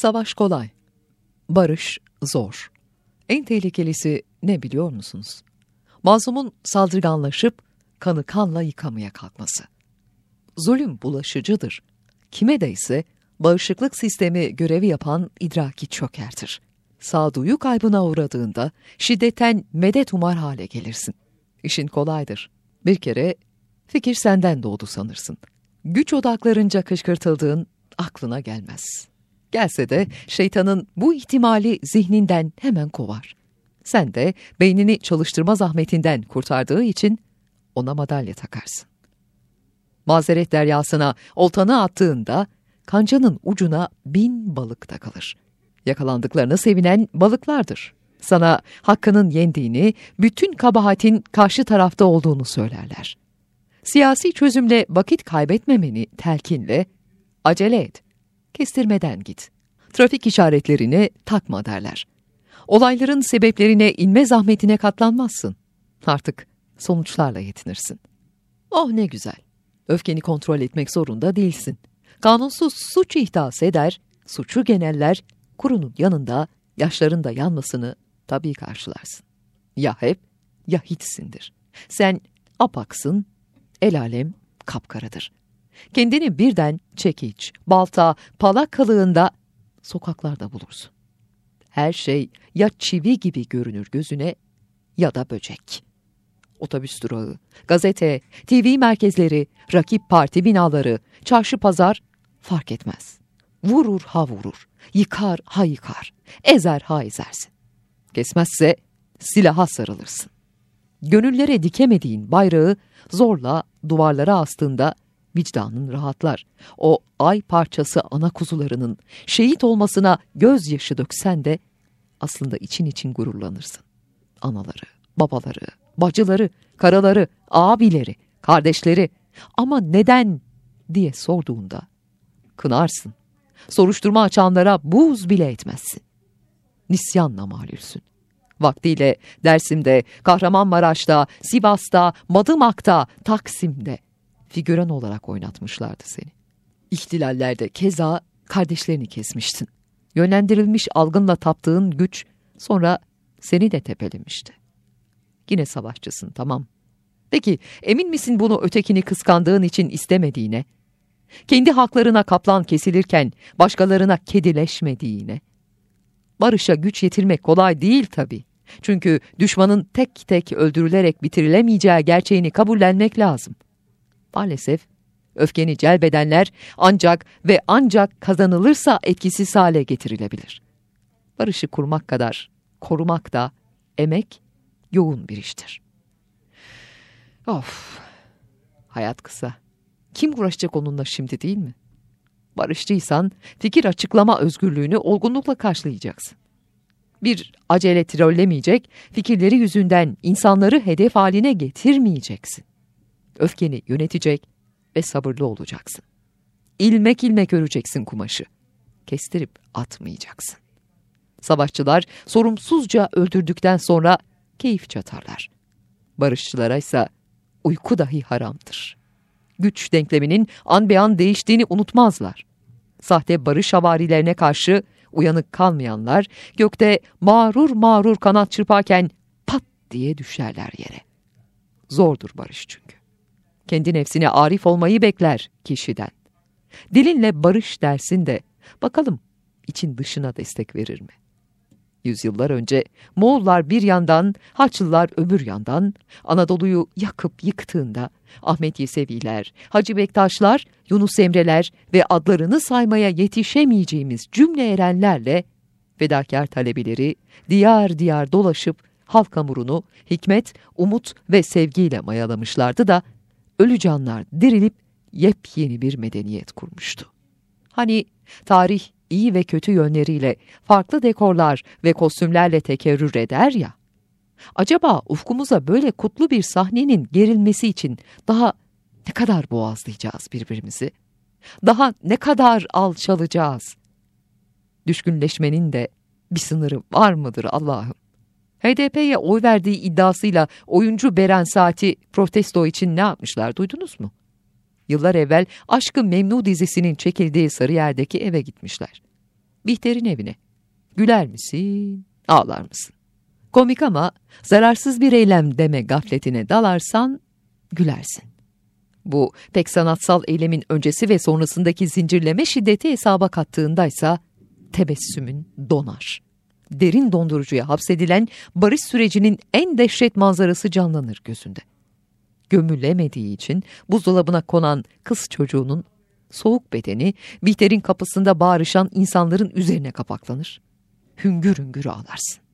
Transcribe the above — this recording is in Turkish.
Savaş kolay. Barış zor. En tehlikelisi ne biliyor musunuz? Mazlumun saldırganlaşıp kanı kanla yıkamaya kalkması. Zulüm bulaşıcıdır. Kime değse bağışıklık sistemi görevi yapan idraki çökertir. Sağduyu kaybına uğradığında şiddetten medet umar hale gelirsin. İşin kolaydır. Bir kere fikir senden doğdu sanırsın. Güç odaklarınca kışkırtıldığın aklına gelmez. Gelse de şeytanın bu ihtimali zihninden hemen kovar. Sen de beynini çalıştırma zahmetinden kurtardığı için ona madalya takarsın. Mazeret deryasına oltanı attığında kancanın ucuna bin balık takılır. Yakalandıklarına sevinen balıklardır. Sana hakkının yendiğini, bütün kabahatin karşı tarafta olduğunu söylerler. Siyasi çözümle vakit kaybetmemeni telkinle, acele et, kestirmeden git. Trafik işaretlerini takma derler. Olayların sebeplerine inme zahmetine katlanmazsın. Artık sonuçlarla yetinirsin. Oh ne güzel. Öfkeni kontrol etmek zorunda değilsin. Kanunsuz suç ihdas eder, suçu geneller, kurunun yanında yaşların da yanmasını tabii karşılarsın. Ya hep ya hiçsindir. Sen apaksın, el alem kapkaradır. Kendini birden çekiç, balta, pala kılığında sokaklarda bulursun. Her şey ya çivi gibi görünür gözüne ya da böcek. Otobüs durağı, gazete, TV merkezleri, rakip parti binaları, çarşı pazar fark etmez. Vurur ha vurur, yıkar ha yıkar, ezer ha ezersin. Kesmezse silaha sarılırsın. Gönüllere dikemediğin bayrağı zorla duvarlara astığında vicdanın rahatlar. O ay parçası ana kuzularının şehit olmasına gözyaşı döksen de aslında için için gururlanırsın. Anaları, babaları, bacıları, karaları, abileri, kardeşleri ama neden diye sorduğunda kınarsın. Soruşturma açanlara buz bile etmezsin. Nisyanla malülsün. Vaktiyle Dersim'de, Kahramanmaraş'ta, Sivas'ta, Madımak'ta, Taksim'de figüran olarak oynatmışlardı seni. İhtilallerde keza kardeşlerini kesmiştin. Yönlendirilmiş algınla taptığın güç sonra seni de tepelemişti. Yine savaşçısın tamam. Peki emin misin bunu ötekini kıskandığın için istemediğine? Kendi haklarına kaplan kesilirken başkalarına kedileşmediğine? Barışa güç yetirmek kolay değil tabii. Çünkü düşmanın tek tek öldürülerek bitirilemeyeceği gerçeğini kabullenmek lazım. Maalesef öfkeni celbedenler ancak ve ancak kazanılırsa etkisiz hale getirilebilir. Barışı kurmak kadar korumak da emek yoğun bir iştir. Of, hayat kısa. Kim uğraşacak onunla şimdi değil mi? Barışçıysan fikir açıklama özgürlüğünü olgunlukla karşılayacaksın. Bir acele trollemeyecek, fikirleri yüzünden insanları hedef haline getirmeyeceksin. Öfkeni yönetecek ve sabırlı olacaksın. İlmek ilmek öreceksin kumaşı. Kestirip atmayacaksın. Savaşçılar sorumsuzca öldürdükten sonra keyif çatarlar. Barışçılara ise uyku dahi haramdır. Güç denkleminin an be an değiştiğini unutmazlar. Sahte barış havarilerine karşı uyanık kalmayanlar gökte mağrur mağrur kanat çırparken pat diye düşerler yere. Zordur barış çünkü. Kendi nefsine arif olmayı bekler kişiden. Dilinle barış dersin de bakalım için dışına destek verir mi? Yüzyıllar önce Moğollar bir yandan, Haçlılar öbür yandan Anadolu'yu yakıp yıktığında Ahmet Yeseviler, Hacı Bektaşlar, Yunus Emreler ve adlarını saymaya yetişemeyeceğimiz cümle erenlerle fedakar talebeleri diyar diyar dolaşıp halk hamurunu hikmet, umut ve sevgiyle mayalamışlardı da ölü canlar dirilip yepyeni bir medeniyet kurmuştu. Hani tarih iyi ve kötü yönleriyle farklı dekorlar ve kostümlerle tekerrür eder ya. Acaba ufkumuza böyle kutlu bir sahnenin gerilmesi için daha ne kadar boğazlayacağız birbirimizi? Daha ne kadar alçalacağız? Düşkünleşmenin de bir sınırı var mıdır Allah'ım? HDP'ye oy verdiği iddiasıyla oyuncu Beren Saati protesto için ne yapmışlar duydunuz mu? Yıllar evvel Aşkı Memnu dizisinin çekildiği Sarıyer'deki eve gitmişler. Bihter'in evine. Güler misin, ağlar mısın? Komik ama zararsız bir eylem deme gafletine dalarsan gülersin. Bu pek sanatsal eylemin öncesi ve sonrasındaki zincirleme şiddeti hesaba kattığındaysa tebessümün donar. Derin dondurucuya hapsedilen barış sürecinin en dehşet manzarası canlanır gözünde. Gömülemediği için buzdolabına konan kız çocuğunun soğuk bedeni Bihter'in kapısında bağırışan insanların üzerine kapaklanır. Hüngür hüngür ağlarsın.